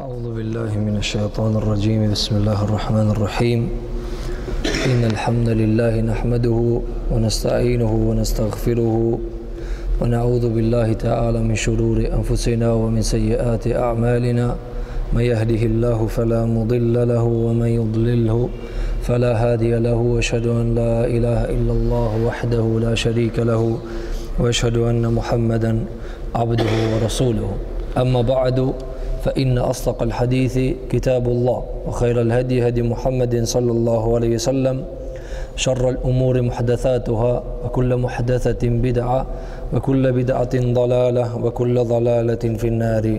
أعوذ بالله من الشيطان الرجيم بسم الله الرحمن الرحيم إن الحمد لله نحمده ونستعينه ونستغفره ونعوذ بالله تعالى من شرور أنفسنا ومن سيئات أعمالنا من يهده الله فلا مضل له ومن يضلله فلا هادي له واشهد ان لا اله الا الله وحده لا شريك له واشهد ان محمدا عبده ورسوله اما بعد فإن أصدق الحديث كتاب الله وخير الهدي هدي محمد صلى الله عليه وسلم شر الأمور محدثاتها وكل محدثة بدعة وكل بدعة ضلالة وكل ضلالة في النار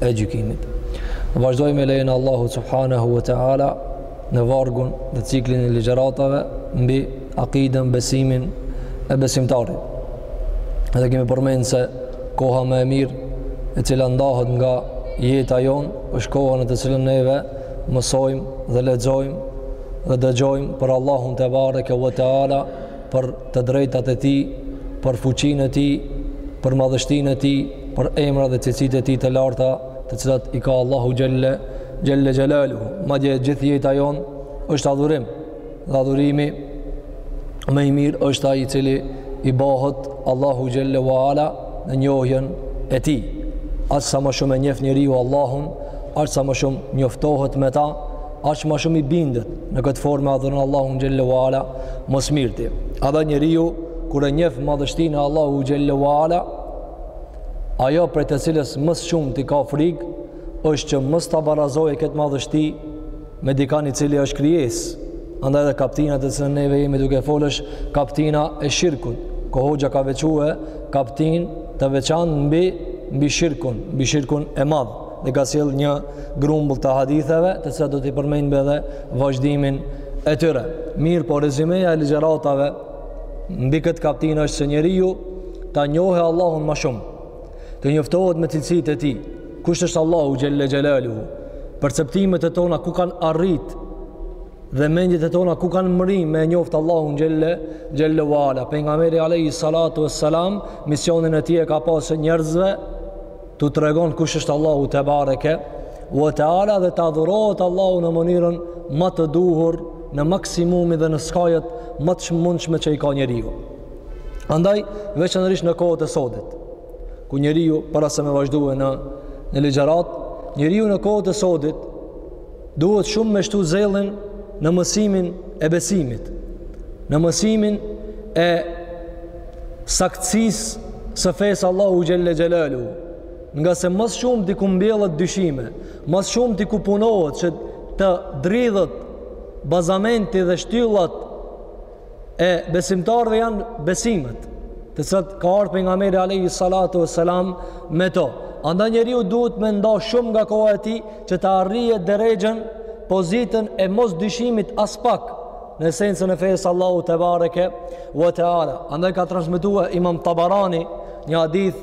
e gjykimit. Ne vazhdojmë me lejen e Allahu subhanahu wa ta'ala në vargun dhe ciklin e ligjëratave mbi akidën, besimin e besimtarit. Edhe kemi përmen se koha më e mirë e cila ndahet nga jeta jonë është koha në të cilën neve mësojmë dhe lexojmë dhe dëgjojmë për Allahun të barek e wa ta'ala për të drejtat e tij, për fuqinë e tij, për madhështinë e tij, për emrat dhe cilësitë e tij të larta, të cilat i ka Allahu xhelle xhelaluhu. Madje gjithë jeta jonë është adhurim. Dhe adhurimi më i mirë është ai i cili i bëhet Allahu xhelle wala në njohjen e tij. Aq sa më shumë e njeh njeriu Allahun, aq sa më shumë njoftohet me ta, aq më shumë i bindet në këtë formë adhuron Allahun xhelle wa ala më së mirti. Edhe njeriu kur e njeh madhështinë e Allahu xhelle wa ala ajo prej të cilës më së shumti ka frikë është që mos ta barazojë këtë madhështi me dikan i cili është krijesë. Andaj edhe kaptina të cilën neve jemi duke fol është kaptina e shirkut. Ku hoxha ka veçue kaptinë të veçantë mbi, mbi shirkun, mbi shirkun e madh. dhe ka sjell një grumbull të haditheve, të cilat do t'i përmendim edhe vazhdimin e tyre. Mirëpo rezymeja e ligjëratave mbi këtë kaptinë është se njeriu ta njohë Allahun më shumë, të njoftohet me cilësitë e tij. Kush është Allahu xhelle xhelaluhu? Perceptimet e tona ku kanë arrit dhe mendjet e tona ku kanë mrri me njoftë Allahun xhelle wala. Pejgamberi alayhi salatu wassalam misionin e tij e ka pasë njerëzve T'u tregon kush është Allahu tebareke we teala dhe të adhurohet Allahu në mënyrën më të duhur, në maksimumin dhe në skajet më të mundshme që i ka njeriu. Andaj veçanërisht në kohët e sodit, ku njeriu para se me vazhdue në në ligjëratë, njeriu në kohët e sodit Duhet shumë me shtu zellin në mësimin e besimit, në mësimin e saktësisë së fesë Allahu xhelle xhelaluhu, ngase më së shumti ku mbjellet dyshime, më së shumti ku punohet që të dridhet bazamenti dhe shtyllat e besimtarëve janë besimet, të cilat ka ardh pejgamberi alayhi salatu wasalam me to. Andaj njeriu duhet me nda shumë nga koha e tij që ta arrijë derexhen, pozitën e mos dyshimit aspak në esencën e fesë Allahu tebareke we teala. Andaj ka transmetuar Imam Tabarani një hadith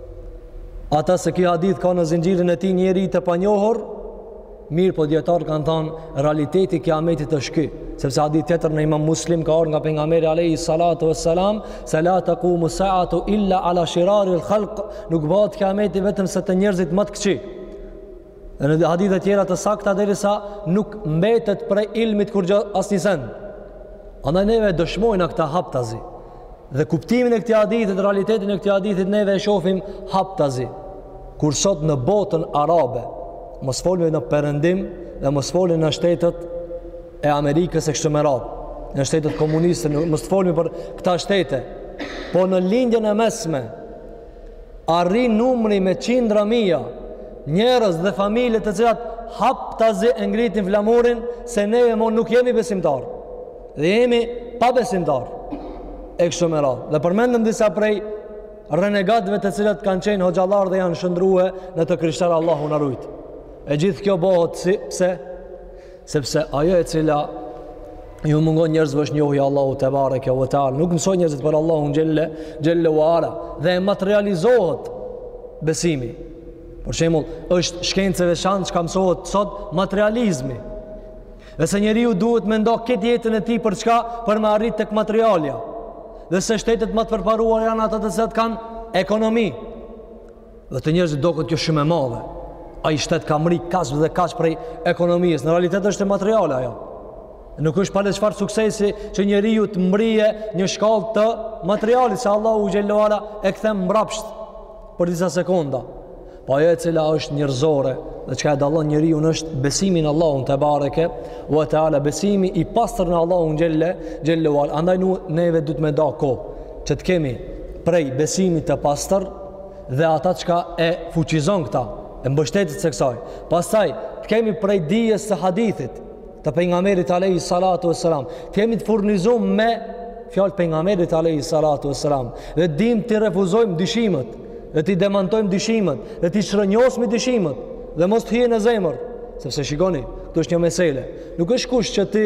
Ata se ky hadith ka në zinxhirin e tij njeri të panjohur, mirëpo dijetarët kanë thanë, realiteti i kijametit është ky, sepse hadith tjetër në imam muslim ka ardhë nga pejgamberi alejhi salatu ve selam, se la tekumu saatu illa ala shirari l khalk, nuk bëhet kijameti vetëm se te njerëzit më të këqij. Dhe në hadithe tjera të sakta derisa nuk mbetet prej ilmit kurgjë asnjë send. Andaj neve dëshmojnë këta haptazi. Dhe kuptimin e këtij hadithi, realitetin e këtij hadithi neve e shohim haptazi. Kur sot në botën arabe, mos folmi në perëndim dhe mos folmi në shtetet e Amerikës e kështu me radhë, në shtetet komuniste, mos folmi për këta shtete. Po në lindjen e mesme, arrin numri me qindra mija njerëz dhe familje të cilat haptazi e ngritin flamurin se neve mo nuk jemi besimtarë dhe jemi pabesimtarë e kështu me radhë dhe përmendëm disa prej renegatëve të cilat kanë qenë hoxhallarë dhe janë shëndrue në të krishterë Allahu na rujt e gjithë kjo bohet si, pse Sepse ajo e cila ju mungon njerëzve është njohja e Allahut tebareke ve teala. Nuk mësojnë njerëzit për Allahun xhelle ue ala dhe e materializohet besimi. Për shembull, është shkencë e veçantë çka mësohet sot materializmi. Dhe se njeriu duhet me nda këtë jetën e tij për çka për me arrit tek materialja. Dhe se shtetet më të përparuar janë ata të cilat kanë ekonomi. dhe te njerëzit doket kjo shumë e madhe. Ai shtet ka mbrri kaq dhe kaq prej ekonomisë. Në realitet është e materiale ajo. Nuk është pale çfarë suksesi që njeriu të mbrrijë një shkallë të materialit, se Allahu xhelle ue ala e kthen mbrapsht për disa sekonda. Po ajo e cila është njerëzore dhe çka e dallon njeriun është besimi në Allahun tebareke ue teala besimi i pastër në Allahun xhelle ue ala andaj neve duhet me da kohë që të kemi prej besimit të pastër dhe ata çka e fuqizon këta, e mbështetëset e kësaj. Pastaj, të kemi prej dijes së hadithit, të pejgamberit alejhi salatu ve selam, të kemi të furnizum me fjalë t'pejgamberit alejhi salatu ve selam, dhe dimë t'i refuzojmë dyshimet, dhe t'i demantojmë dyshimet, dhe t'i çrrënjosmi dyshimet, dhe mos të hyjë në zemër, sepse shikoni, këtu është një mesele, nuk është kush që ti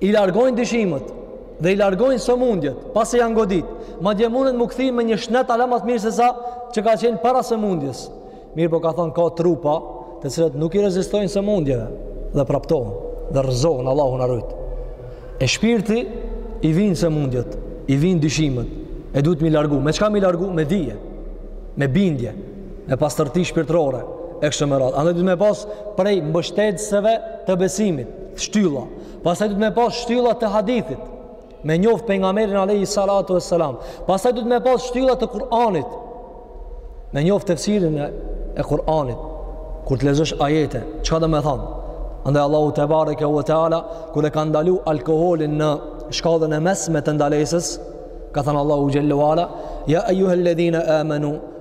i largojnë dyshimet dhe i largojnë sëmundjet, pasi janë godit, madje mundet m'u kthy me një shnet ala ma t'mirë sesa që ka qenë para sëmundjes. Mirëpo ka thanë ka trupa të cilët nuk i rezistojnë sëmundjeve dhe praptohen dhe rrëzohen, Allahu na rujt. E shpirtit i vijnë sëmundjet, i vijnë dyshimet, e duhet m'i largu. Me çka m'i largu? Me dije, me bindje, me pastërti shpirtërore, e kështu me radhë. Andaj duhet me pas prej mbështetëseve të besimit. shtylla. Pastaj duhet me pas shtylla të hadithit. Me njoft pejgamberin alejhi salatu vesselam. Pastaj duhet me pas shtylla të Kur'anit. Me njoft tefsirin e, e Kur'anit. Kur të lexosh ajete, çka domethanë? Andaj Allahu tebareke ve teala kur e ka ndalu alkoolin në shkallën e mesme të ndalesës, ka thanë Allahu xhelle ue ala, ja ejjuhel-ledhine amenu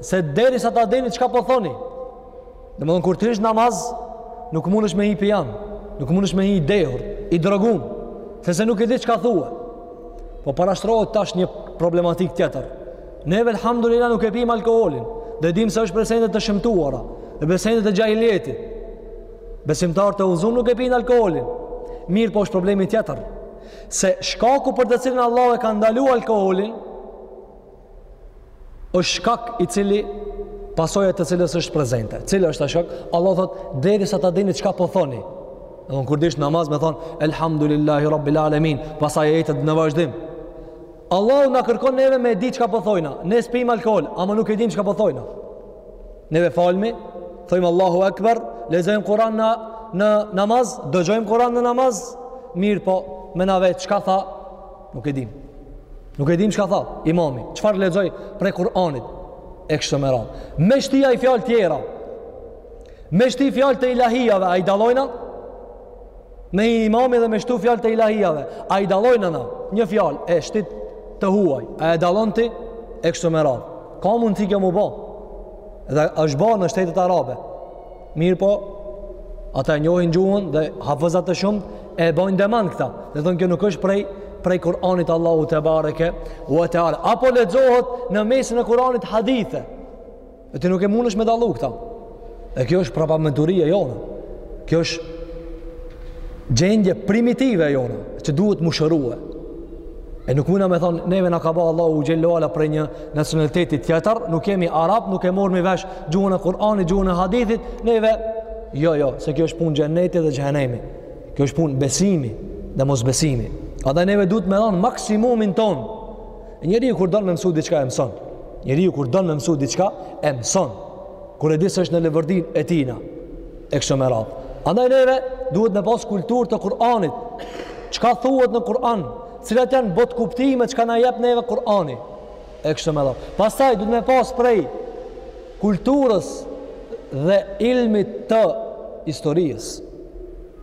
Se derisa ta dini çka po thoni. Domethon kur të hish n'namaz, nuk mundesh me hi i pijan, nuk mundesh me hi i dehur, i drogum, se se nuk e di çka thua. Po parashtrohet tash një problematikë tjetër. Neve, alhamdulillah, nuk e pimë alkoholin, dhe dimë se është prej sendeve të shëmtuara, dhe prej sendeve të xhahilijetit. Besimtarët e udhëzum nuk e pinë alkoholin. Mirëpo është problemi tjetër. Se shkaku për të cilin Allahu e ka ndalu alkoholin, është shkak i cili pasoja e të cilës është prezente. Cili është ai shkak? Allahu thotë, derisa ta dini çka po thoni. Domethon kur të hish n'namaz me thonë, Elhamdulillahi Rabbil Alamin, pastaj ajetet në vazhdim. Allahu na kërkon neve me di çka po thojna. Ne s'pimë alkohol, ama nuk e dimë çka po thojna. Neve falmi, thojmë Allahu Ekber, lexojmë Kur'an në, në namaz, dëgjojmë Kur'an në namaz, mirëpo, me na vet, çka tha, Nuk e dimë. Nuk e dimë çka tha imami. Çfarë lexoi prej Kur'anit? E kështu me radhë. Me shti ai fjalë tjera. Me shti fjalë të ilahijave. A i dallojna? Me hi imami dhe me shtu fjalë të ilahijave. A i dallojna na? Një fjalë e shtit të huaj. A e dallon ti? E kështu me radhë. Ka mundësi kjo m'u bo. Dhe është bo në shtetet arabe. Mirëpo, ata e njohin gjuhën dhe hafëzat e shumtë, e bojnë demant këta. Dhe thonë kjo nuk është prej, prej Kur'anit Allahut tebareke ue teala. Apo lexohet në mesin e Kur'anit hadithe. E ti nuk e mundesh me dallu këta. E kjo është prapambeturi e jonë. Kjo është gjendje primitive e jonë, që duhet m'u shërue. E nuk mujna me thonë, neve na ka ba Allahu xhelle ue ala prej një nacionaliteti tjetër, nuk jemi arabë, nuk e morrmi vesh gjuhën e Kur'anit, gjuhën e hadithit, neve, jo, jo, se kjo është punë xhenneti dhe xhehennemi, kjo është punë besimi dhe mosbesimi. Andaj neve duhet me dhonë maksimumin tonë. E njeriu kur don me mësu diçka e mëson, njeriu kur don me mësu diçka e mëson. Kur e di se është në leverdinë e tijna, e kështu me radhë. Andaj neve duhet me pas kulturë të Kur'anit. Çka thuhet në Kur'an? Cilat janë botëkuptimet çka na jep neve Kur'ani? E kështu me radhë. Pastaj duhet me pas prej kulturës dhe ilmit të historisë.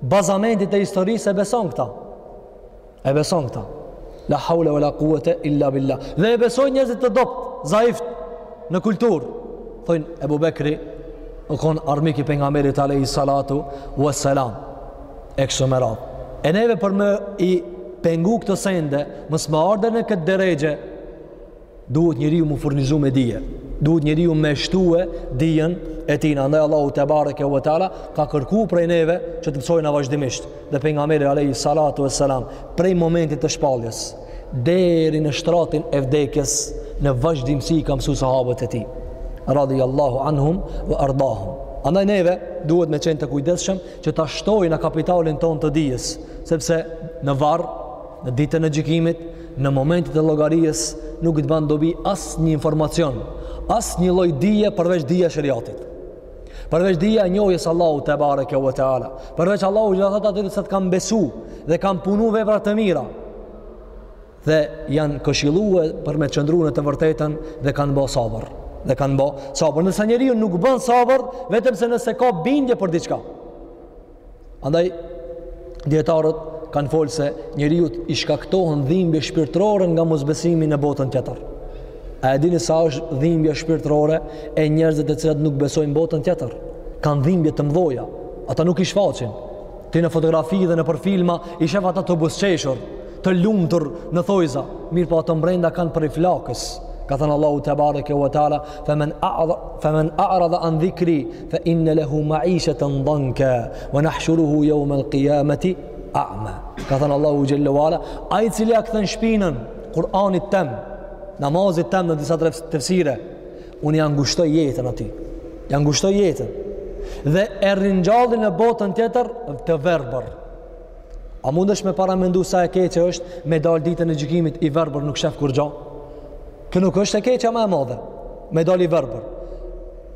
bazamentit të historisë e beson këta. E beson këta. La haule ve la kuvete illa billah. Dhe e besojnë njerëzit të dobët, zaifët, në kultur. Thojnë, Ebu Bekri, u kon armik i pejgamberit alejhi salatu ve selam, e kështu me radhë. E neve për me i pengu këto sende, mos me ardhë në këtë derexhe, Duhet njeriu mu furnizu me dije. Duhet njeriu me shtue dijen e tina. Andaj Allahu tebareke ve teala ka kërku prej neve që të mësojna vazhdimisht. Dhe pejgamberi alejhi salatu ve selam prej momentit të shpalljes deri në shtratin e vdekjes në vazhdimësi i ka mësu sahabët e tij. Radhi Allahu anhum ve ardahum. Andaj neve duhet me qenë të kujdesshëm që ta shtojna kapitalin tonë të dijes, sepse në varr Në ditën e gjykimit, në momentin e llogarisë, nuk të ban dobi asnjë informacion, asnjë lloj dije përveç dija e sheriatit. Përveç dija e njohjes Allahut tebareke ve teala. Përveç Allahu xh.sh. thotë atyre që kanë besu dhe kanë punu vepra të mira. Dhe janë këshillue për me qëndru në të vërtetën dhe kanë bo sabër. Dhe kanë bo sabër. Ndërsa njeriu nuk ban sabër, vetëmse nëse ka bindje për diçka. Andaj, dijetarët kanë folë se njeriut i shkaktohen dhimbje shpirtërore nga mosbesimi në botën tjetër. A e dini sa është dhimbja shpirtërore e njerëzve të cilët nuk besojnë botën tjetër? Kanë dhimbje të mëdhoja, ata nuk i shfaqin. Ti në fotografi dhe nëpër filma i shef ata të buzëqeshur, të lumtur në thonjëza, mirëpo ato mbrenda kanë prej flakës. Ka thënë Allahu tebareke ve teala, fe men a'radha an dhikri, Fa inna lahu ma'ishatan dhanka wa nahshuruhu yawm al-qiyamati a'ma. Ka thënë Allahu xhel-le ve ala, ai i cili ia kthen shpinën Kur'anit tem, namazit tem në disa tefsire, unë ia ngushtoj jetën atij. Ia ngushtoj jetën dhe e ringjalli në botën tjetër të verbër. A mundesh me paramendu sa e keqe është me dal ditën e gjykimit i verbër nuk shef kurgjo? Kjo nuk është e keqja ma e madhe me dal i verbër.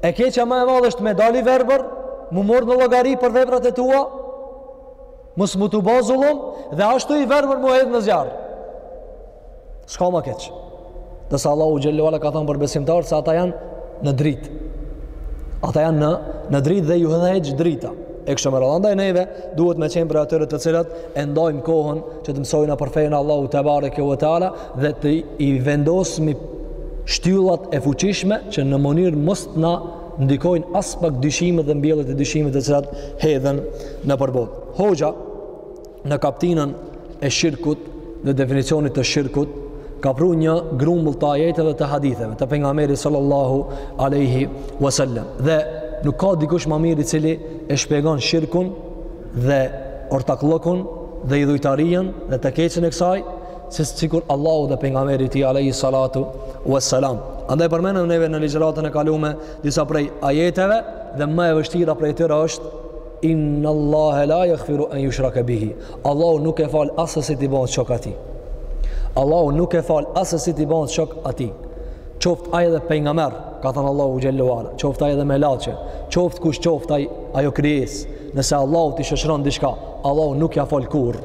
E keqja ma e madhe është me dal i verbër, mu mor në llogari për veprat e tua, mos mu të bo zullum dhe ashtu i verbër mu hedh në zjarr. S'ka ma keq. Ndërsa Allahu xhel-le ve ala ka thënë për besimtarët se ata janë në dritë. Ata janë në në dritë dhe ju hedh drita. E kështu me radhë, andaj neve duhet me qenë prej atyre të cilët e ndajmë kohën që të mësojna për fenë e Allahut tebareke ve teala, dhe t'i vendosmi shtyllat e fuqishme që në mënyrë mos na ndikojnë aspak dyshimet dhe mbjelljet e dyshimeve të cilat hedhen nëpër botë. Hoxha në kaptinën e shirkut dhe definicionit të shirkut, ka pru një grumbull të ajeteve të haditheve, të pejgamberit sallallahu aleyhi wasallam. Dhe nuk ka dikush ma mirë i cili e shpjegon shirkun dhe ortakllëkun dhe idhujtarinë dhe të keqen e kësaj, se sikur Allahu dhe pejgamberi i tij alayhi salatu wassalam. Andaj përmendëm neve në ligjëratën e kalume disa prej ajeteve dhe më e vështira prej tyre është inna Allahe la yaghfiru an yushraka bihi. Allahu nuk e fal assesi t'i bëhet shok atij. Allahu nuk e fal assesi t'i bënsh shok atij. Qoftë ai edhe pejgamber, ka thënë Allahu xhallahu ala. Qoftë ai edhe melaqe, qoftë kush qoftë ai ajo krijesë. Nëse Allahut i shoqëron diçka, Allahu nuk ia fal kurrë.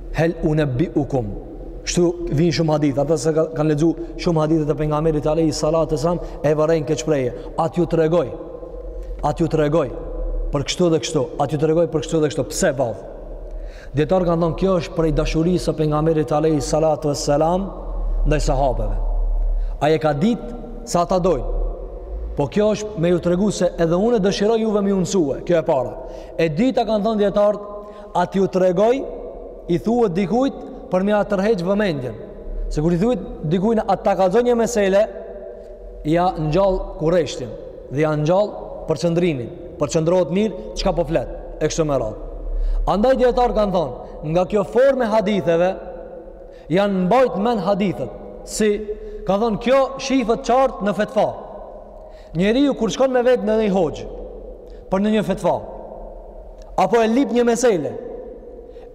Hel unabbiukum. Kështu vijnë shumë hadithe, ata që kanë lexu shumë hadithe të pejgamberit alayhi salatu sallam e vërejnë këtë shprehje. A t'ju tregoj. A t'ju tregoj për kështu dhe kështu. A t'ju tregoj për kështu dhe kështu. Pse vallë? Dijetarët kanë thënë kjo është prej dashurisë së pejgamberit alayhi salatu sallam ndaj sahabëve. Ai e ka ditë se ata dojnë. Po kjo është me ju tregu se edhe unë dëshiroj juve me ju mësue, kjo e para. E dyta kanë thënë dijetarët, A t'ju tregoj, i thuhet dikujt për me ia tërheq vëmendjen. Se kur i thuhet dikujt, a ta kallëzoj një mesele, ia ngjall kureshtjen, dhe ia ngjall përqendrimin, përqendrohet mirë, çka po flet, e kështu me radhë. Andaj dijetarët kanë thonë, nga kjo formë e haditheve, Janë mbajt mend hadithet, si ka thonë kjo shifet qartë në fetva. Njeriu kur shkon me vet ndonjë hoxhë, për ndonjë fetva, apo e lyp një mesele,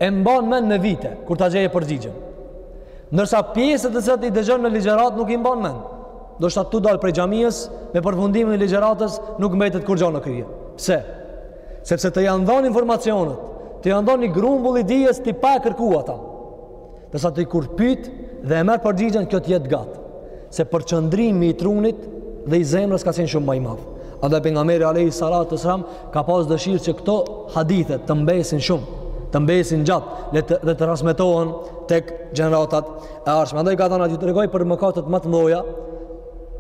e mban mend me vite, kur ta gjen përgjigjen. Ndërsa pjesët të cilat i dëgjon në ligjëratë nuk i mban mend. Ndoshta tu dalë prej xhamisë, me përfundimin e ligjëratës nuk mbetet kurgjo në krye. Pse? Sepse të janë dhanë informacionet, të janë dhanë një grumbull i dijes ti pa e kërku ata. Ndërsa ti kur pyt dhe e merr përgjigjen, kjo të jet gjatë. Se përqendrimi i trunit dhe i zemrës ka qenë shumë më i madh. Andaj pejgamberi alayhi salatu wasalam ka pas dëshirë që këto hadithe të mbesin shumë, të mbesin gjatë dhe të, dhe të transmetohen tek gjeneratat e ardhshme. Andaj ka thënë a t'ju tregoj për mëkatet më të mëdha.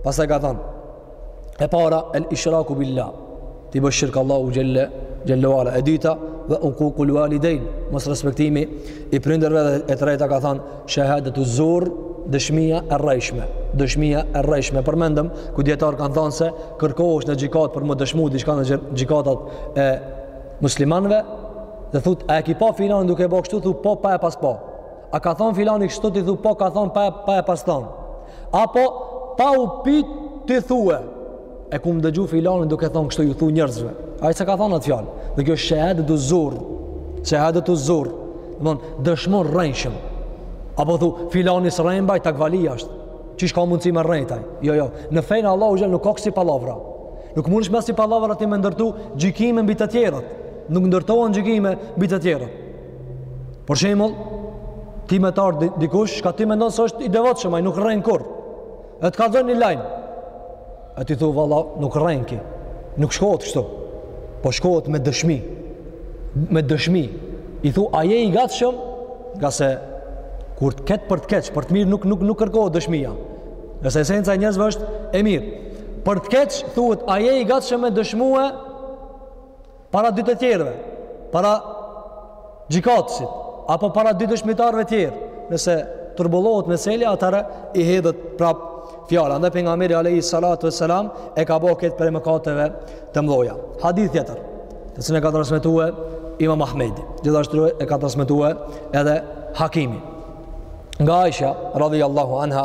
Pastaj ka thënë e para el ishraku billah t'i bësh shirk Allahut xhelle xhelle ve ala e dyta wa uququl walidain mos respektimi i prindërve dhe e treta ka thanë shahadatu zur dëshmia e rrejshme dëshmia e rrejshme përmendëm ku dijetarët kanë thënë se kërkohesh në gjykatë për me dëshmu diçka në gjykatat e muslimanëve dhe thotë a e ki pa filanin duke bo kështu thu po pa e pas po a ka thon filani kështu ti thu po ka thon pa pa e pas thon Apo pa u pyt ti thue. E kam dëgju filanin duke thonë kështu ju thu njerëzve. Ai s'e ka thonë atë fjalë. Dhe kjo shehadetu zur. Shehadetu zur. Domthon dëshmon rrejshëm. Apo thu filani s'rren be ai takvali asht. Qysh ka mundësi me rrejt ai. Jo, jo. Në fenë e Allahut xhel nuk ka kësi pallavra. Nuk mundesh me ksi pallavra ti me ndërtu gjykime mbi të tjerët. Nuk ndërtohen gjykime mbi të tjerët. Por shembull, ti me t'ardh dikush, shka ti mendon se është i devotshëm, ai nuk rren kurrë. E të ka dhënë një lajm. E ti thu, valla, nuk rren ky. Nuk shkohet kështu. Po shkohet me dëshmi. Me dëshmi. I thu, a je i gatshëm? Ngase, kur të ketë për të keqe, për të mirë, nuk, nuk, nuk kërkohet dëshmia. Ngase esenca e njerëzve është e mirë. Për të keqe, thuhet, a je i gatshëm me dëshmue? para dy të tjerëve, para gjykatësit, apo para dy dëshmitarëve tjerë, nëse turbullohet meselja, atëherë i hedhet prap fjala. Ndaj pejgamberi alejhi salatu ve selam e ka bo këtë prej mëkateve të mdhaja. Hadith tjetër, të cilën e ka transmitue Imam Ahmedi, gjithashtu e ka transmitue edhe Hakimi. Nga Aisha, radijallahu anha,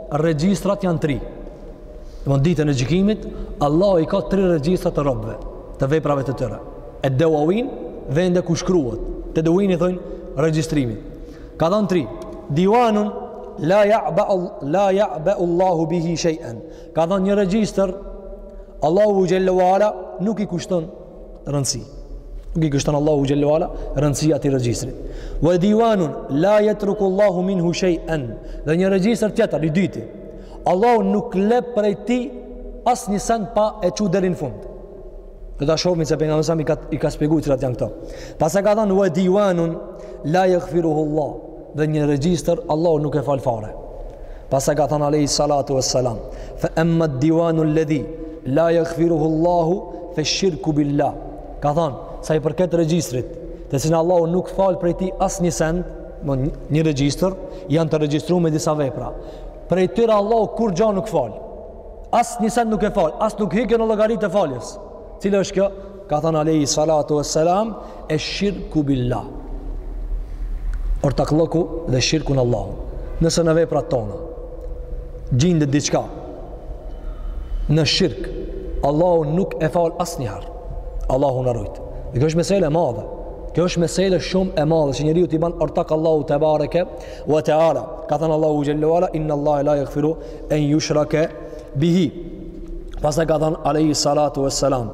Regjistrat janë tri. Në ditën e gjykimit, Allahu i ka tri regjistra të robëve, të veprave të tyre. Ed-dewawin, vende ku shkruhet. Tedwin i thonë regjistrimit. Ka thanë tri. Diwanun, la ja'be, la ja'beu Allahu bihi shejen. Ka thanë një regjistër, Allahu xhelle ve ala nuk i kushton rëndësi. Nuk i kushton Allahu xhelle ve ala rëndësi atij regjistri. Wa diwanun la yatruku Allahu minhu shay'an. Dhe një regjistër tjetër i dyti. Allahu nuk lë prej tij asnjë send pa e çu deri në fund. Do ta shohim se pejgamberi alejhi selam i ka i ka shpjegu cilat janë këto. Pastaj ka thënë wa diwanun la yaghfiruhu Allah. dhe një regjistër Allahu nuk e fal fare pastaj ka thënë alejhi salatu ve selam fe emma divanu ledhi la jagfiruhu Allahu fe shirku billah ka thënë sa i përket regjistrit të cilin Allahu nuk fal prej tij asnjë send në një regjistër janë të regjistrume disa vepra prej tyre Allahu kurgja nuk fal asnjë send nuk e fal as nuk hyn kjo në llogari të faljes cila është kjo ka thënë alejhi salatu ve selam, esh-shirku billah, ortaklëku dhe shirku në Allahun. Nëse në veprat tona, gjindet diçka, në shirk, Allahu nuk e fal asnjëherë. Allahu na rujtë. Dhe kjo është mesele e madhe. Kjo është mesele shumë e madhe, që njeriu t'i ban ortak Allahut tebareke ve teala. Ka thënë Allahu xhel-le ve ala, innAllahe la jagfiru en jushreke bihi. Pastaj ka thënë, alejhi salatu ve selam,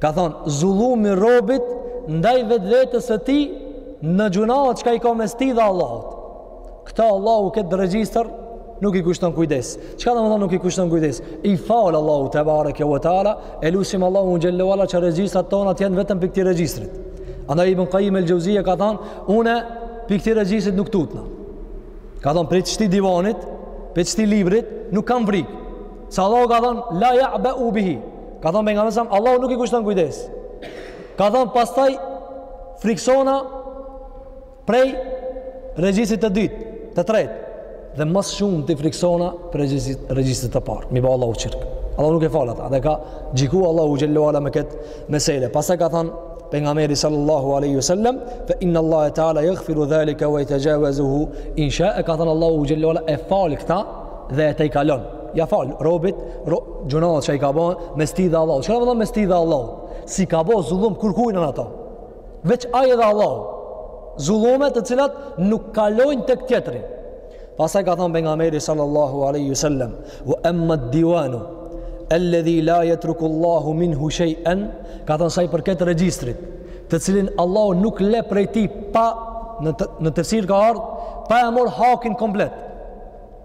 Ka thonë, zullumi i robit ndaj vetvetes së tij në gjynahet çka i ka mes tij dhe Allahut. Këta Allahu këtë regjistër nuk i kushton kujdes. Çka domethonë nuk i kushton kujdes? I fal Allahu tebareke ve teala, e lusim Allahun xhel-le ve ala që regjistrat tona të jenë vetëm prej këtij regjistrit. Andaj Ibn Kajim el-Xheuzije ka thonë, unë prej këtij regjistrit nuk tutna. Ka thonë, prej qëtij divanit, prej qëtij librit, nuk kam frikë. Se Allahu ka thonë, la ja'beu bihi, Ka thonë pejgamberi, Allahu nuk i kushton kujdes. Ka thonë pastaj frikësona prej regjistrit të dytë, të tretë. Dhe ma s'shumti frikësona prej regjistrit të parë. M'i ba Allahut shirk. Allahu nuk e fal ata. Edhe ka gjyku Allahu xhel-le ve ala me këtë mesele. Pastaj ka thonë, pejgamberi sallallahu alejhi ve sel-lem, fe innAllahe teala jagfiru dhalike ve jetexhavezuhu in sha'e, ka thonë Allahu xhel-le ve ala e fal këta dhe e tejkalon. Ia fal robit, ro, gjynahet që i ka bo mes tij dhe Allahut. Çka domethonë mes tij dhe Allahut? S'i ka bo zullum kurkujna ato. Veç ai dhe Allahu. Zullume të cilat nuk kalojnë tek tjetri. Pastaj ka thënë pejgamberi sallallahu alaihi wasallam, "Wa amma ad-diwanu alladhi la yatruku Allahu minhu shay'an", ka thënë sa i përket regjistrit, të cilin Allahu nuk le prej tij pa në të, në tefsir ka ardh pa e marr hakin komplet.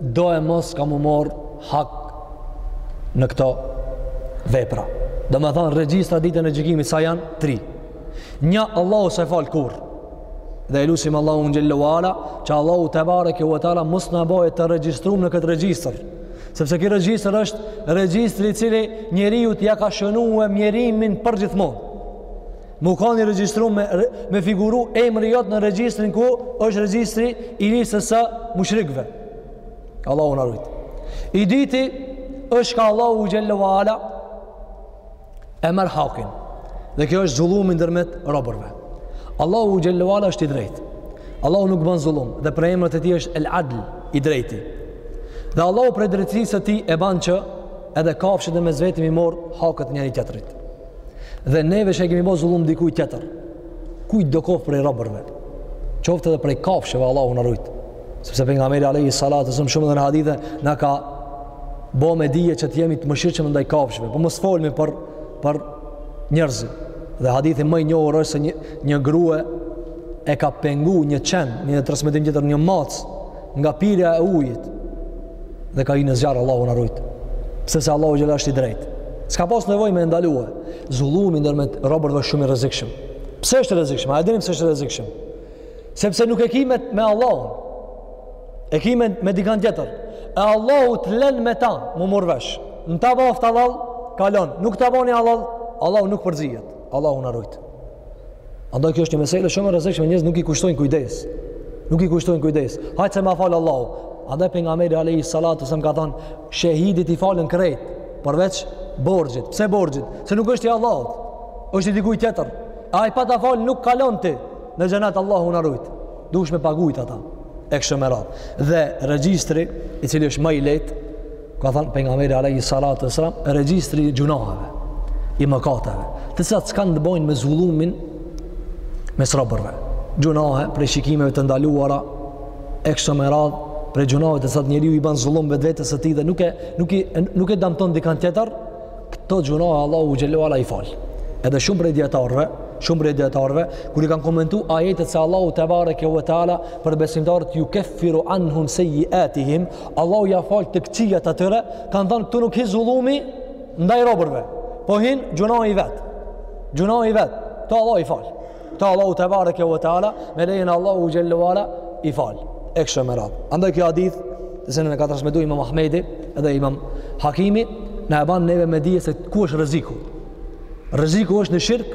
doemos ka m'u mor hak në këto vepra domethonë regjistra ditën e gjykimit sa janë tri një Allahu s'e fal kurrë dhe e lusim Allahun xhel-le ve ala që Allahu tebareke ve teala mos na bojë të regjistrum në këtë regjistër sepse kjo regjistër është regjistri i cili njeriut ia ka shënue mjerimin përgjithmonë M'u kan i regjistru me, me figuru emri jot në regjistrin ku është regjistri i listës së mushrikëve. Allahu na rujtë. I dyti është ka Allahu xhel-le ve ala e merr hakin. Dhe kjo është zullumi ndërmjet robërve. Allahu xhel-le ve ala është i drejtë. Allahu nuk ban zullum dhe prej emrat e tij është el adl i drejti. Dhe Allahu prej drejtësisë së tij e ban që edhe kafshët e mes veti m'i mor hakët njëri-tjetrit. Dhe neve që e kemi bo zullum dikujt tjetër, kujtdo qoftë prej robërve, qoftë edhe prej kafshëve, Allahu na rujt. Sepse pejgamberi alayhi salatu selam shumë edhe në hadithe, na ka bo me dije që të jemi të mëshirshëm ndaj kafshëve, po mos folmi për, për njerëzit. Dhe hadithi më i njohur është se një, një grue e ka pengu një qen, një transmetim tjetër një macë, nga pirja e ujit, dhe ka hi në zjarr Allahu na rujt sepse Allahu xhelle ala është i drejtë s'ka pas nevojë me e ndalue zullumi ndërmjet robërve është shumë i rrezikshëm pse është i rrezikshëm? a e dini pse është i rrezikshëm? sepse nuk e ki me, me Allahun e ki me, me dikan tjetër e Allahu të len me ta m'u murrë vesh në ta baftë hallall kalon nuk ta bani hallall Allahu nuk përzihet Allahu na rujt Andaj kjo është një mesele shumë e rrezikshme, njerëzit nuk i kushtojnë kujdes. Nuk i kushtojnë kujdes. Hajt se ma fal Allahu. E dhe pejgamberi alayhi salatu selam ka thënë, shehidit i falen krejt, përveç borxhit. Pse borxhit? Se nuk është i Allahut. Është i dikujt tjetër. Ai pa ta fal nuk kalon ti në xhenet Allahu na rujt. Duhesh me paguajt ata. E kështu me radhë. Dhe regjistri, i cili është më i lehtë, ka thënë pejgamberi alayhi salatu wasalam regjistri i gjunaheve i mëkateve të cilat s'kanë të bëjnë me zullumin mes robërve gjunahe prej shikimeve të ndaluara e kështu me radhë prej gjunaheve të cilat njeriu i bën zullum vetvetes së tij dhe nuk e nuk i nuk e damton dikan tjetër këto gjunahe Allahu xhelalu ala i fal edhe shumë prej dijetarëve shumë prej dijetarëve kur i kanë komentu ajetet se Allahu tebareke ve teala për besimtarët jukeffiru anhum seyiatihim Allahu ja fal të këqijat atyre, kanë thënë këtu nuk hi zullumi ndaj robërve, po hin gjunahi i vet. Gjunahi i vet. Këto Allahu i fal. Këto Allahu tebareke ve teala, me lejen e Allahut xhellahu ala i fal. E kështu me radhë. Andaj kjo hadith, të cilën e ka transmetu Imam Ahmedi dhe Imam Hakimi, na e bën neve me dije se ku është rreziku. Rreziku është në shirk,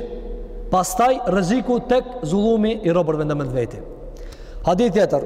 pastaj rreziku tek zullumi i robërve ndërmjet veti. Hadith tjetër.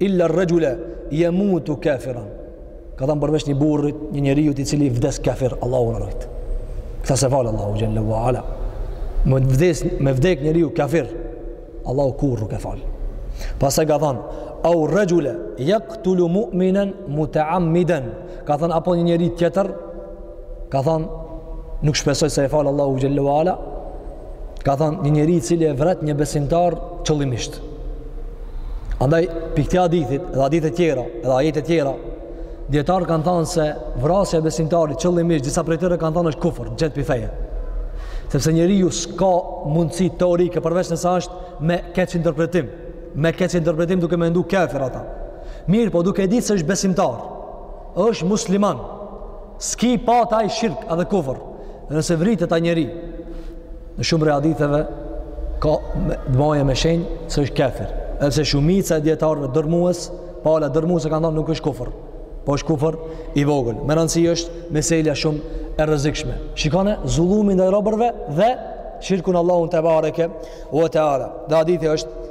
illa rexhule jemutu kafiran ka thanë përveç një burrit një njeriut i cili vdes kafir Allahu na rujt këta s'e fal Allahu xhelle ve ala me, vdes, me vdek njeriu kafir Allahu kurrë nuk e fal pastaj ka thanë au rexhule jaktulu mu'minen muteammiden ka thanë apo një njeri tjetër ka thënë nuk shpresoj se e fal Allahu xhallahu ala ka thënë një njeri i cili e vret një besimtar qëllimisht andaj prej këtij hadithi edhe hadithe tjera edhe ajete tjera dijetarët kanë thënë se vrasja e besimtarit qëllimisht disa prej tyre kanë thënë është kufër jet pi feje sepse njeriu s'ka mundësi teorike përveç nëse është me keq interpretim me keq interpretim duke mendu kafir ata mirëpo duke e ditë se është besimtar është musliman Ski pa ta i shirk edhe kufër. Dhe nëse vritet ai njeri, në shumë prej haditheve, ka dmaje me shenjë, se është kafir. Edhe se shumica e dijetarëve dërrmuese, pala dërrmuese kanë thonë nuk është kufër. Po është kufër i vogël. Me rëndësi është meselja shumë e rrezikshme. Shikone, zullumin ndaj robërve dhe shirkun Allahut tebareke ue teala. Dhe hadithi është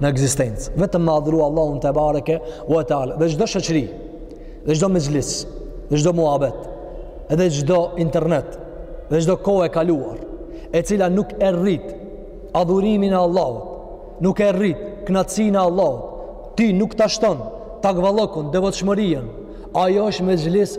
në ekzistencë, vetëm me adhuru Allahun tebareke ue teala, dhe çdo shoqëri, dhe çdo mexhlis, dhe çdo muhabet, dhe çdo internet, dhe çdo kohë e kaluar, e cila nuk e rrit adhurimin e Allahut, nuk e rrit knaqësinë e Allahut, ti nuk ta shton takvallëkun, devotshmërinë, ajo është mexhlis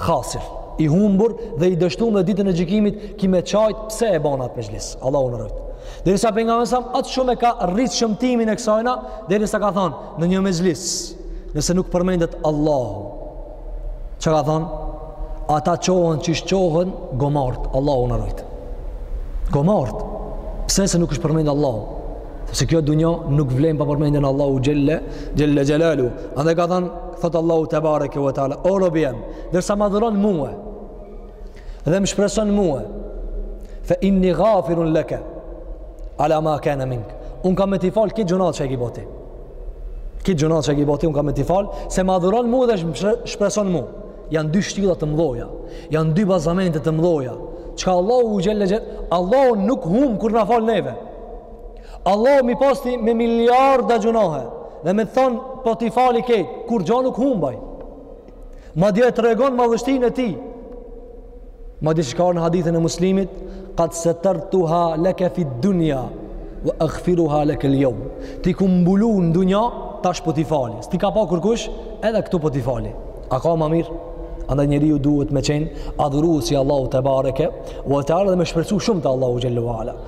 Khasir, i humbur dhe i dështum dhe ditën e gjykimit, ki me qajt pse e bane atë mexhlis. Allahu na rujt. Derisa Pejgamberi alejhi selam aq shumë e ka rrit shëmtimin e kësajna, derisa ka thonë, në një mexhlis, nëse nuk përmendet Allahu, çka ka thonë, ata çohen qysh çohen gomart, Allahu na rujt. Gomart, pse? Se nuk është përmend Allahu. Sepse kjo dunja nuk vlen pa përmendjen e Allahut xhele xhelaluhu. Andaj ka thonë, thot Allahu tebareke ve teala o robi jem derisa m'adhuron mua dhe më shpreson mua fa inni ghafirun laka ala ma kana mink un kam me t'i fal krejt gjunahet që i ki bo ti krejt gjunahet që i ki bo ti un kam me t'i fal se m'adhuron mua dhe më shpreson mua janë dy shtylla të mëdha janë dy bazamente të mëdha çka Allahu xhele xhelaluhu nuk hum kur na fal neve Allahu me i pas ti me miliarda gjunahe dhe me të thonë po t'i fali krejt, kurgjo nuk humb Ai. Madje e tregon madhështinë e tij. Madje siç ka ardh në hadithin e muslimit, kad setertuha leke fi dunja, ve egfiruha lekel jeum. T'i kom mbulu në dunja, tash po t'i fali. S't'i ka pa kurkush, edhe këtu po t'i fali. A ka ma mirë? Andaj njeriu duhet me qenë adhurues i Allahut tebareke ue teala dhe me shpresu shumë te Allahu xhele ue ala.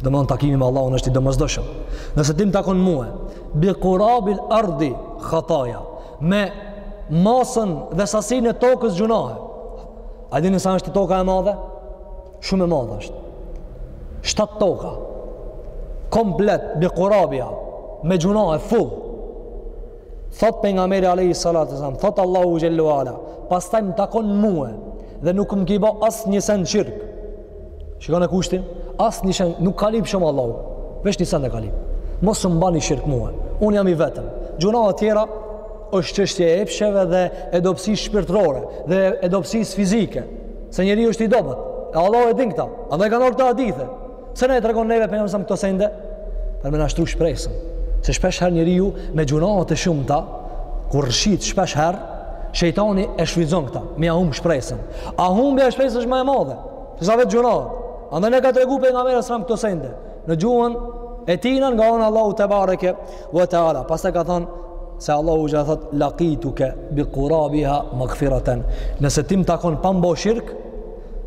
Domethënë takimi me Allahun është i domosdoshëm. Nëse ti m'takon mue, bi kurabil ardi khataja, me masën dhe sasinë e tokës gjunahe. A dini sa është toka e madhe? Shumë e madhe është. Shtatë toka, komplet, bi kurabja, me gjunahe, full. Thot Pejgamberi alejhi salatu ve selam, thot Allahu xhele ue ala, pastaj më takon mue, dhe nuk më ki ba asnjë sen shirk. Shikone kushtin, asnjë sen nuk ka lyp shumë Allahu, veç një send e ka lyp. Mos më bani shirk mue, unë jam i vetëm. Gjunahet tjera është çështje e epsheve dhe e dobësisë shpirtrore dhe e dobësisë fizike, se njeriu është i dobët, e Allahu e din këta, andaj kanë ardh këta hadithe. Se na i tregon neve Pejgamberi alejhi selam këto sende, për me na shtu shpresën, se shpesh herë njeriu me gjunahet e shumta, kur rrëshit shpesh herë, Shejtani e shfrytëzon këtë, me ja humb shpresën. A humbja e shpresës është më e madhe? Se sa vetë gjunahet. Andaj ne ka tregu pejgamberi alejhi selam këto sende në gjuhën e tina nga ana Allahu te bareke ve teala. Pastaj ka thënë se Allahu ja thot laqituke bi qurabiha maghfiratan. Nëse ti më takon pa mbo shirk,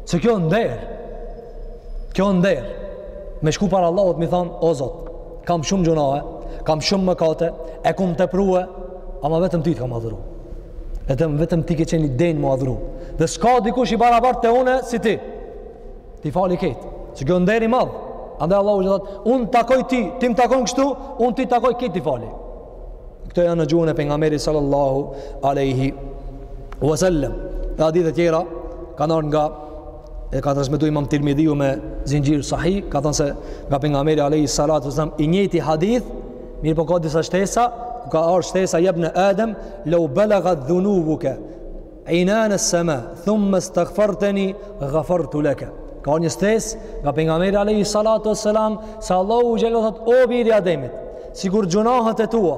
se kjo nder. Kjo nder. Me shku para Allahut me i thon o Zot, kam shumë gjunahe, kam shumë mëkate, e kum teprua, Ama vetëm ti të kam adhuru. Edhe vetëm ti ke qenë i denjë mu adhuru. Dhe s'ka dikush i barabartë te une si ti. T'i fali krejt. Se kjo nder i madh. Andaj Allahu thotë, unë takoj ti, ti më takon kështu, unë ti takoj krejt t'i fali. Këto janë në gjuhën e pejgamberit sallallahu aleyhi wasallam. Dhe hadithe tjera, kanë ardh nga e ka transmetuar Imam Tirmidhiu me zinxhir sahih, ka thënë se nga pejgamberi alayhi salatu wasallam i njëjti hadith, mirëpo ka disa shtesa, ku ka ardhur shtesa ja ibn Adam, "Law balaghat dhunubuka inan as-sama, thumma astaghfartani, ghafartu laka." Ka ardh një shtesë nga pejgamberi alayhi salatu wasallam se Allahu xhelalu thot o bir i Ademit, sikur gjunahet e tua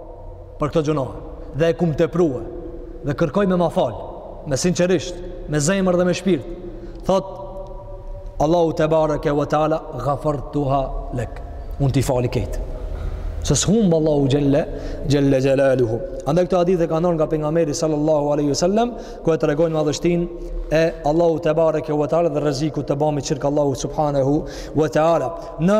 për këto gjunahe dhe e kum teprua dhe kërkoj me ma fal me sinqerisht me zemër dhe me shpirt thot Allahu te bareke ve teala ghafartuha lek un t'i fali krejt se jam Allahu jelle jelle jalaluhu andaj këto hadithe kanë ardh nga pejgamberi sallallahu alaihi wasallam ku e tregojnë madhështinë e Allahu te bareke ve teala dhe rrezikun t'i bëjmë shirk Allahu subhanahu ve teala në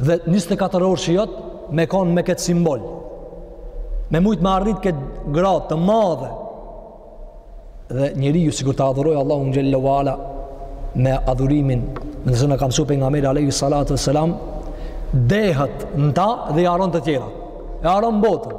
dhe 24 orë që jon me kon me këtë simbol me mujtë me arrit këtë gradë të madhe dhe njeriu sikur ta adhurojë Allahun xhelle ve ala me adhurimin që na ka mësu pejgamberi Alehi Salatu Selam dehet në ta dhe i harron të tjera e harron botën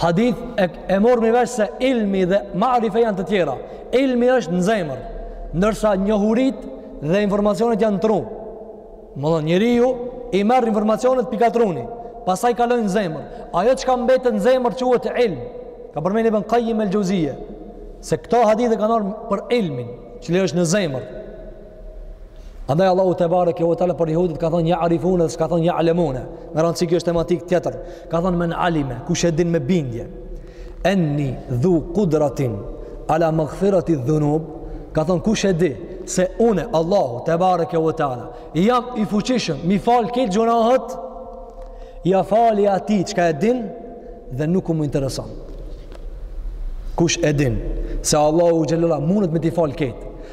hadithe, e morëm vesh se ilmi dhe marifeja janë të tjera ilmi është në zemër ndërsa njohuritë dhe informacionet janë në tru me thon njeriu i merr informacionet pi ka truni pastaj kalojnë në zemër ajo çka mbetet në zemër quhet ilm ka përmend Ibn Kajim el Xheuzije se këto hadithe kanë ardh për ilmin i cili është në zemër Andaj Allahu te bareke ve teala për jehudit ka thonë jarifune dhe s'ka thonë jalemune. Me rëndësi kjo është tematikë tjetër. Ka thonë men alime, kush e din me bindje. Enni dhu kudratin ala magfirati dhunub, ka thonë kush e di se une Allahu te bareke ve teala jam i fuqishëm, me i falë krejt gjunahet, ja fali atij çka e din dhe nuk më intereson. Kush e din se Allahu xhelle ve ala mundet me t'i falë krejt.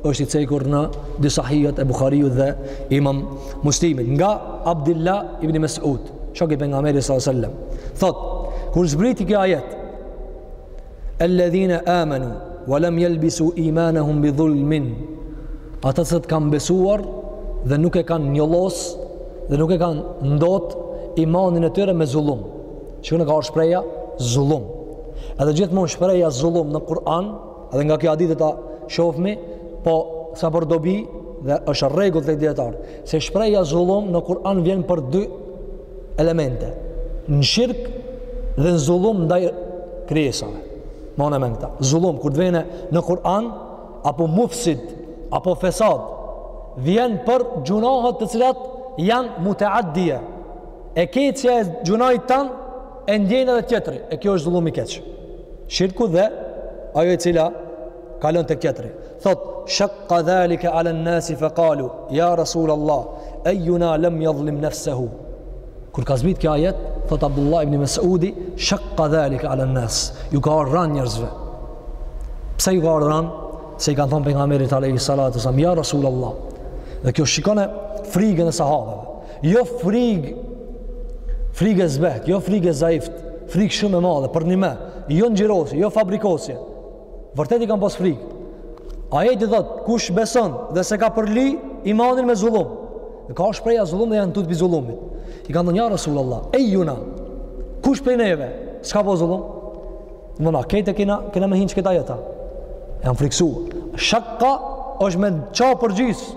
është i cekur në dy sahihët e Buhariut dhe Imam Muslimit nga Abdullah ibn Mas'ud, shok i pejgamberit sallallahu alajhi wasallam. Thot, kur zbriti kjo ajet, "Alladhina amanu wa lam yalbisu imanahum bi dhulmin", ata që kanë besuar dhe nuk e kanë njollos dhe nuk e kanë ndot imanin e tyre me zullum. Shikoni ka ardh shprehja zullum. Edhe gjithmonë shprehja zullum në Kur'an Edhe nga kjo hadith ta shohmi, po sa për dobi dhe është rregull tek dijetarë, se shprehja zullum në Kur'an vjen për dy elemente. Në shirk dhe në zullum ndaj krijesave. Mbane mend këta. Zullum kur të vjen në Kur'an apo mufsid apo fesad vjen për gjunahet të cilat janë mutaaddie. E keqja e gjunahit tan e ndjen edhe tjetri. E kjo është zullum i keq. shirku dhe ajo e cila kalon te tjetri. Thot, shakka dhalike alen nasi fe kalu, ja Rasul Allah, ejjuna lem jadhlim nefsehu. Kur ka zbrit kjo ajet, thot Abdullah ibn Mesudi, shakka dhalike alen nasi, ju ka ardh rand njerëzve. Pse ju ka ardh rand? Se i kanë thonë pejgamberit alejhi salatu selam, ja Rasul Allah. Dhe kjo shikone frigën e sahabeve. Jo frig, frig e zbet, jo frig e zaift, frig shumë e madhe, përnime, jo ngjyrosje, jo fabrikosje. Vërtet kanë pas frig. Ajeti thot, kush beson dhe s'e ka përly imanin me zullum. Dhe ka ardh shprehja zullum dhe janë tut pi zullumit. I kanë thonë ja rasul Allah, ejjuna, kush prej neve, s'ka bo zullum? Domethënë, krejt e kena, kena me hi n'këto ajete. E janë friksu. Shakka është me ça përgjysë.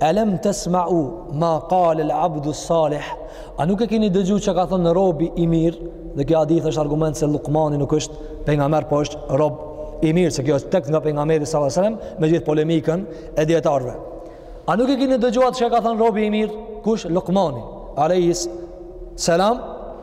Alam tasma'u ma qala al-'abdu salih A nuk e keni dëgju ça ka thënë robi i mirë? Dhe kjo hadith është argument se Lukmani nuk është pejgamber, po është rob i mirë, se kjo është tekst nga pejgamberi sallallahu alajhi wasallam, me gjithë polemikën e dijetarëve. A nuk e keni dëgjuar çka ka thënë robi i mirë? Kush Lukmani? Alejhi selam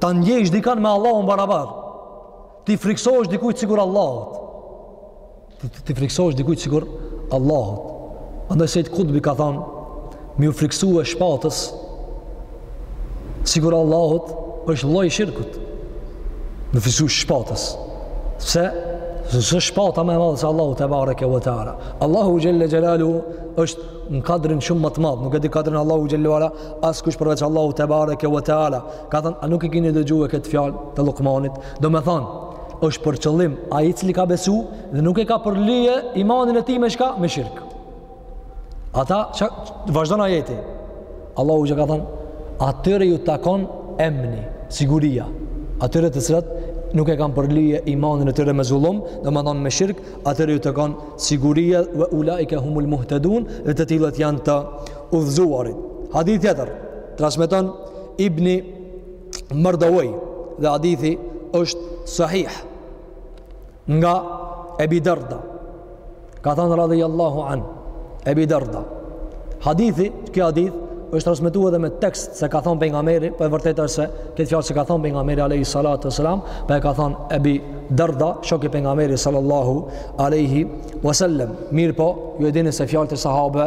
Ta ndjejsh dikan me Allahun barabar. T'i friksohesh dikujt sikur Allahut. Ti, ti, t'i friksohesh dikujt sikur Allahut. Andaj Sejid Kutbi ka thonë, me ju friksu shpatës, sikur Allahut, është lloj shirkut. Me ju friksu shpatës. Pse, o shpata ma e madhe se Allahu tebareke ve teala. Allahu xhel-le xhelaluhu është në kadrin shumë më të madhë, nuk e di kadrin Allahu xhel-le ve ala, askush përveç Allahu te bareke ve teala ka thënë a nuk e keni dëgju këtë fjalë të Lukmanit domethënë është për qëllim ai i cili ka besu dhe nuk e ka përly imanin e tij me çka me shirk ata ç'a vazhdon ajeti Allahu që ka thënë atyre ju takon emni siguria atyre të cilët nuk e kanë përly imanin e tyre me zullum, domethënë me shirk, atyre ju takon siguria, ve ulaike humul muhtedun, dhe të tillët janë të udhëzuarit. Hadith tjetër, transmeton Ibni Mërdawaj dhe hadithi është sahih nga Ebi Darda. Ka thënë radhiyallahu an Ebi Darda. Hadithi, kjo hadith është transmetu edhe me tekst se ka thënë pejgamberi, po e vërteta është se këtë fjalë s'e ka thënë pejgamberi alayhi salatu wasalam, po e ka thënë Ebi Darda, shoku i pejgamberit sallallahu alaihi wasallam. Mirpo, ju e dini se fjalët e sahabëve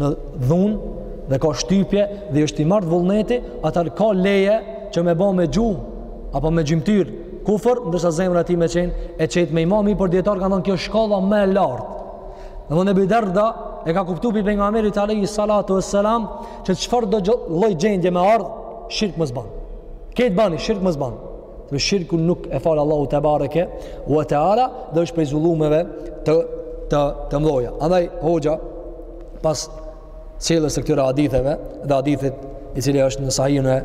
në dhunë dhe ka shtypje dhe i është marrë vullneti, atëherë ka leje që me bo me gjuhë, apo me gjymtyrë, kufër, ndërsa zemra e tij me qenë e qetë me iman, por dijetarët kanë thënë kjo shkalla më e lartë. Domethënë Ebi Darda, e ka kuptu prej pejgamberit alejhi salatu ve selam, që çfarëdo lloj gjendje me ardhë, shirk mos bën. Krejt bani, shirk mos bën. Dhe shirkun nuk e fal Allahu te bareke ue teala dhe është prej zullumeve të të mëdha. Andaj hoxha pas sjelljes së këtyre haditheve dhe hadithit i cili është në sahihun e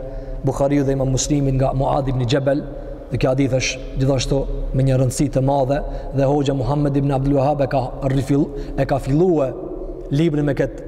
Buhariut dhe Imam Muslimit nga Muad ibn Xhebel dhe kjo hadith është gjithashtu me një rëndësi të madhe dhe hoxha Muhammed ibn Abdul Wahhab e ka rifill e ka filluar librin me këtë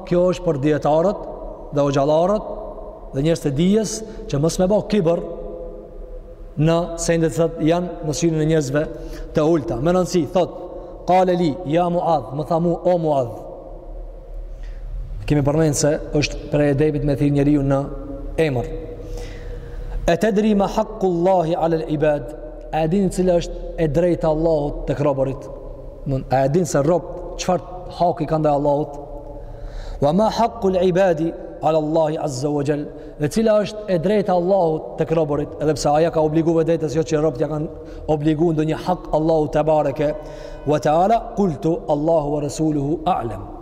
Kjo është për dietarët dhe hoxhallarët dhe njerëzit e dijes që mos me bë kibër në sendet që janë në syrin e njerëzve të ulta. Me rëndësi thot Kale li, ja muadh, më tha mu, o muadh. Kemi përmenë se është prej edebit me thirë njeriun në emër. E tedri ma haku Allahi alel ibad, A e din cila është e drejta e Allahut tek robërit? Domethënë, a e din se robët çfarë haki kanë ndaj Allahut? Wa ma haqqul ibadi ala Allahi azza wa jall? E cila është e drejta e Allahut tek robërit? Edhe pse ai ia ka obligu vetes jo që robët ja kanë obligu ndonjë hak Allahut te bareke wa taala, qultu Allahu wa rasuluhu a'lam.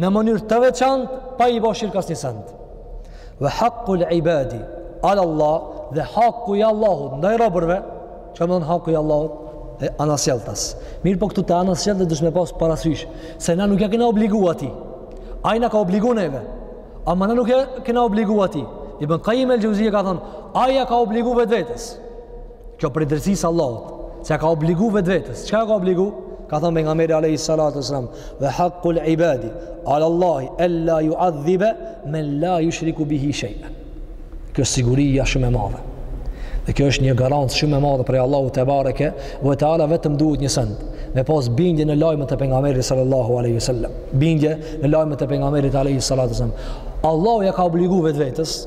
në mënyrë të veçantë pa i bo shirk asnjë send. Wa haqqul ibadi ala Allah dhe haku i Allahut ndaj robërve, domethënë haku i Allahut e anasjelltas. Mirëpo këtu te e anasjellta duhet me pas parasysh se na nuk ja kena obligu atij. Ai na ka obligu neve. Ama na nuk ja kena obligu atij. Ibn Qayyim el-Xhevzije ka thënë, ai ja ka obligu vetvetes. Kjo prej drejtësisë së Allahut, se ja ka obligu vetvetes. Çka ja ka obligu? Ka thanë pejgamberi alaihi salatu wasallam, ve hakul ibadi, ala Allahi, en la juadhibe, men la jushriku bihi shejë. Kjo siguri a shumë e madhe. Dhe kjo është një garancë shumë e madhe prej Allahu tebareke ve teala vetëm duhet një send. Me pas bindje në lajmet e pejgamberit sallallahu alaihi wasallam. Bindje në lajmet e pejgamberit alaihi salatu wasallam. Allahu ja ka obligu vetvetes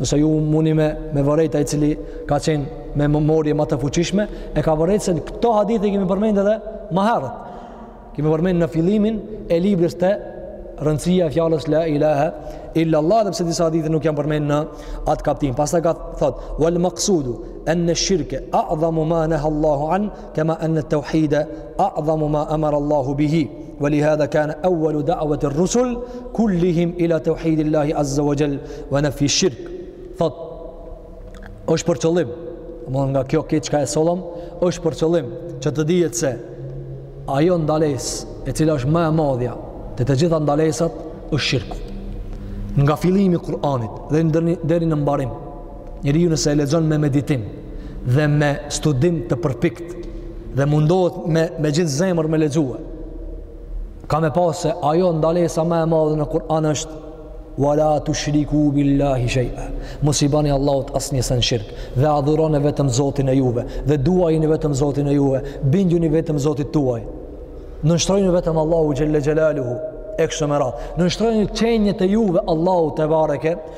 nëse ju muni me, me vërejt ai i cili ka qenë memorie ma të fuqishme, e ka vërejtë se këto hadithe kemi përmendë edhe ma herët. Kemi përmendë në fillimin e librit te rëndësia e fjalës la ilahe illa Allah, edhe pse disa hadithe nuk janë përmendë në atë kaptinë. Pastaj ka thotë, wal maksudu, enne shirke, a'dhamu ma neha Allahu an, kama anna tauhide, a'dhamu ma amara Allahu bihi, wa li hadha kana awalu da'wat ar-rusul kullihim ila tauhid Allah azza wa jall wa nafi shirk thotë është për qëllim do nga kjo këtë çka e sollëm është për qëllim që të dihet se ajo ndalesë e cila është ma e madhja te të gjitha ndalesat është shirku nga fillimi i Kur'anit dhe deri në mbarim njeriu nëse e lexon me meditim dhe me studim të përpikt dhe mundohet me me gjithë zemër me lexue ka me pa se ajo ndalesa ma e madhe në Kur'an është wala tushriku billahi shay'a mos i bani Allahut asnjë send shirk dhe adhurone vetëm Zotin e juve dhe duajini vetëm Zotin e juve binduni vetëm Zotit tuaj nënshtrojuni vetëm Allahu xhelle xhelaluhu e kështu me radhë nënshtrojini qeniet e juve Allahu tebareke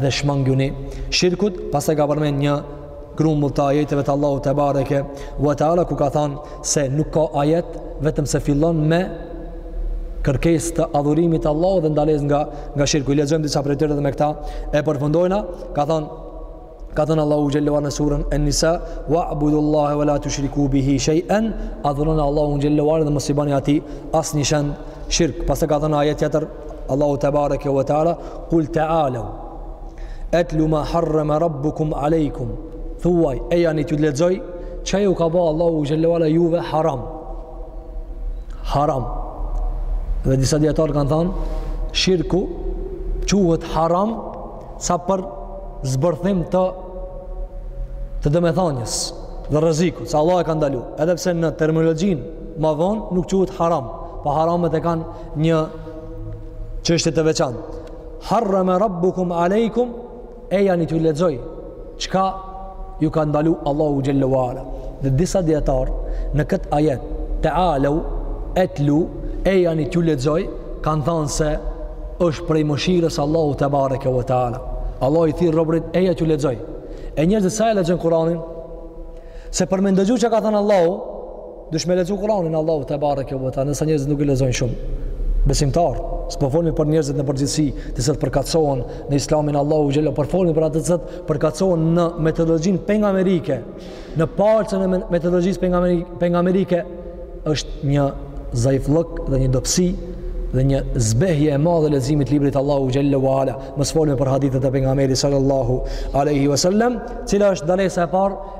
dhe shmangjuni shirkut pastaj ka përmend një grumbull të ajeteve të Allahu tebareke ve teala ku ka thanë se nuk ka ajet vetëm se fillon me kërkesë të adhurimit Allahu dhe ndalesë nga, nga shirku i lexojmë disa prej tyre dhe me këta e përfundojna ka thanë ka thënë Allahu xhelle xhelaluhu në surën An-Nisa wa'budu Allaha wa la tushriku bihi shay'an adhuroni Allahun xhelle xhelaluhu dhe mos i bani atij asnjë send shirk pastaj ka thënë ajet tjetër Allahu tebareke ve teala kul tealu etlu ma harrama rabbukum alejkum thuaj ejani t'ju lexoj çka ju ka ba Allahu xhelle ve ala juve haram haram dhe disa dijetarë kanë thanë shirku quhet haram sa për zbërthim të të domethanies dhe rrezikut, se Allah e ka ndalu edhe pse në terminologjinë ma vonë nuk quhet haram pa po haramet e kanë një çështje të veçantë. Harrama rabbukum aleikum ejani t'ju lexoj çka ju ka ndalu Allahu xhelle ve ala. Dhe disa dijetarë në këtë ajet tealeu etlu ejani t'ju lexoj kanë thanë se është prej mëshirës Allahu tebareke ve teala. Allahu i thirr robrit eja t'ju lexoj. E njerëzit sa e lexojnë Kur'anin? Se për me ndëgju çka ka thënë Allahu, Dush me e lexu Kur'anin Allahu tebareke ve teala, ndërsa njerëzit nuk e lexojnë shumë. Besimtar, s'po folmi për njerëzit në përgjithësi, të cilët përkatësohen në Islamin Allahu xhelle, por folmi për ata të cilët përkatësohen në metodologjinë pejgamberike. Në palcën e metodologjisë pejgamberike është një zaifllëk dhe një dobësi dhe një zbehje e madhe leximit librit Allahu xhelle ve ala. Mos folmi për hadithet e pejgamberit sallallahu alaihi wasallam, cila është dalesa e parë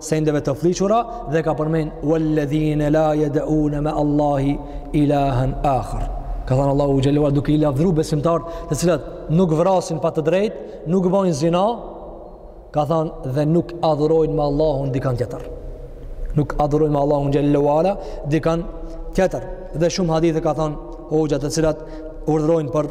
sendeve të flliqura dhe ka përmend walladhina la yad'una ma Allahi ilahan akhar. Ka thënë Allahu xhelle ve ala duke i lavdëru besimtarët, të cilët nuk vrasin pa të drejtë, nuk bojnë zina, ka thënë dhe nuk adhurojnë me Allahun dikan tjetër. Nuk adhurojnë me Allahun xhelle ve ala dikan tjetër. Dhe shumë hadithe ka thënë hoxha të cilat urdhërojnë për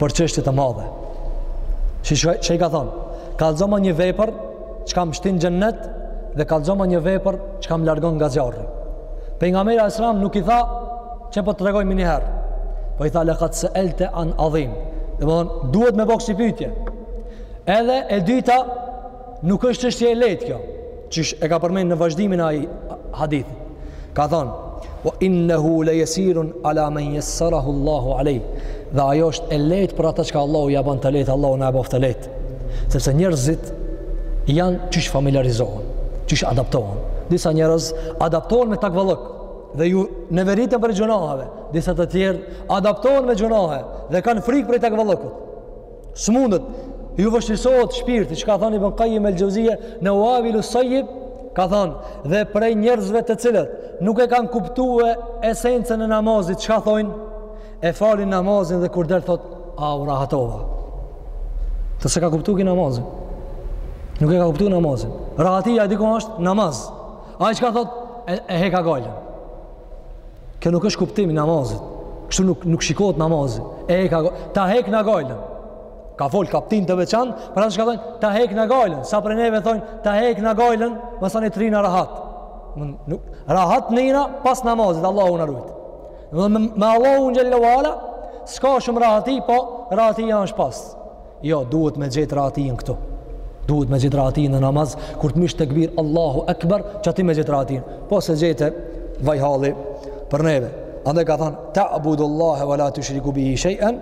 për çështje të madhe. Siç i ka thonë, kallzoma një vepër çka m'shtin n'xhennet dhe kallzoma një vepër çka m'largon nga zjarri. Pejgamberi alejhi selam nuk i tha që po të tregoj menjiherë. Po i tha lekad seelte an adhim. Domethonë, duhet me bo kësi pytje. Edhe e dyta, Nuk është çështje e lehtë kjo, që e ka përmend në vazhdimin e hadithit. Ka thënë: "Wa innahu la yasirun ala man yassarahu Allahu alayh." Dhe ajo është e lehtë për ata çka Allahu ja ban të lehtë, Allahu na e bëftë të lehtë. Sepse njerëzit janë qysh familiarizohen, qysh adaptohen. Disa njerëz adaptohen me takvallëk dhe ju neveriten prej gjunaheve, disa të tjerë adaptohen me gjunahe dhe kanë frikë prej takvallëkut. S'mundet, ju vështirësohet shpirti, çka ka thonë Ibn Kajim el-Xheuzije, në Uabilu Sajib, ka thonë, dhe prej njerëzve të cilët, nuk e kanë kuptu esencën e namazit, çka thojnë, e falin namazin dhe kur del thotë, a u rahatova. Thotë s'e ka kuptu ky namazin. Nuk e ka kuptu namazin. Rahatia e dikon është namaz. Ai çka thotë, e, e heka gajlën. Kjo nuk është kuptimi i namazit. Kështu nuk nuk shikohet namazi. E heka, ta hekna gajlën. Ka fol kaptinë të veçantë, për ata çka thojnë, ta hekna gajlën. Sa prej neve thojnë, ta hekna gajlën, masanej t'rrina rahat. Nuk, rahat rrina pas namazit, Allahu na rujt. Dhe me, me Allahun xhelle ve ala, s'ka shumë rahati, po rahatia është pas. Jo, duhet me gjetë rahatin këtu. Duhet me gjetë rahatin në namaz, kur të mshish tekbirë Allahu Ekber, qaty me gjetë rahatin. Po s'e gjete vaj hali për neve. Andaj ka thanë, ta'budu Allahe wa la tushriku bihi shejen,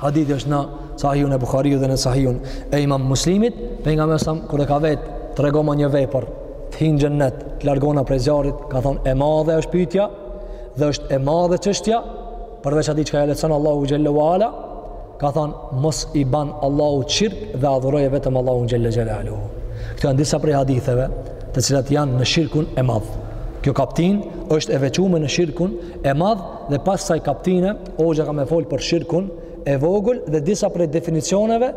hadithi është në sahihun e Buhariut dhe në sahihun e imam Muslimit, pejgamber a.s., kur e ka vet, tregoma një vepër, të hin xhennet, të largona prej zjarrit, ka thanë, e madhe është pyetja, dhe është e madhe çështja, Përveç atij çka ia lehtëson Allahu xhelle ve ala, ka thon mos i ban Allahu shirk dhe adhuroje vetëm Allahun xhelle xhelaluhu. Këto janë disa prej haditheve, të cilat janë në shirkun e madh. Kjo kaptinë është e veçume në shirkun e madh dhe pas saj kaptine, hoxha ka me fol për shirkun e vogël dhe disa prej definicioneve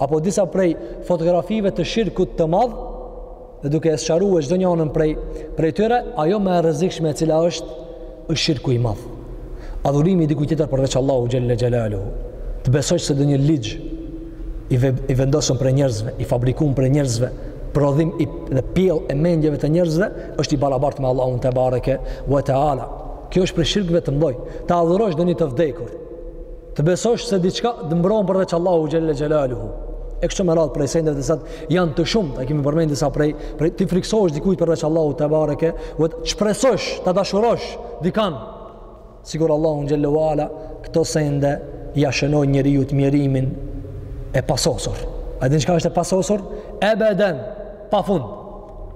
apo disa prej fotografive të shirkut të madh dhe duke e sqaru çdo njërën prej prej tyre, ajo ma e rrezikshme e cila është është shirku i madh. Adhurimi i dikujt tjetër përveç Allahu xhelle xhelaluhu. Të besosh se donjë ligj i, ve, i vendosun prej njerëzve, i fabrikum prej njerëzve, prodhim edhe pjellë e mendjeve të njerëzve është i barabartë me Allahun tebareke ve teala. Kjo është prej shirkeve të mdhoj. Ta adhurosh donjë të vdekur. Të besosh se diçka të mbron përveç Allahu xhelle xhelaluhu. E kështu me radhë prej sendeve të cilat janë të shumta, kemi përmend disa prej, prej t'i frikësohesh dikujt përveç Allahu tebareke ve, të shpresosh, ta dashurosh dikan sikur Allahu xhelle ve ala këto sende ia shënojnë njeriut mjerimin e pasosur. A din çka është e pasosur? Ebeden, pa fund.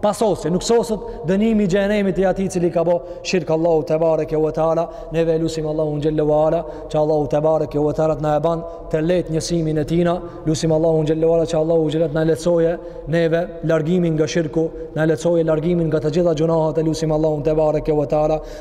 pasosje, nuk soset dënimi i xhehenemit i atij i cili ka bo shirk Allahu tebareke ve teala, neve e lusim Allahun xhelle ve ala, që Allahu tebareke ve teala të na e ban të leht njësimin e tina, lusim Allahun xhelle ve ala, që Allahu xhelle të na lehtësojë neve largimin nga shirku, na e lehtësojë largimin nga të gjitha gjynahet e lusim Allahu tebareke ve teala,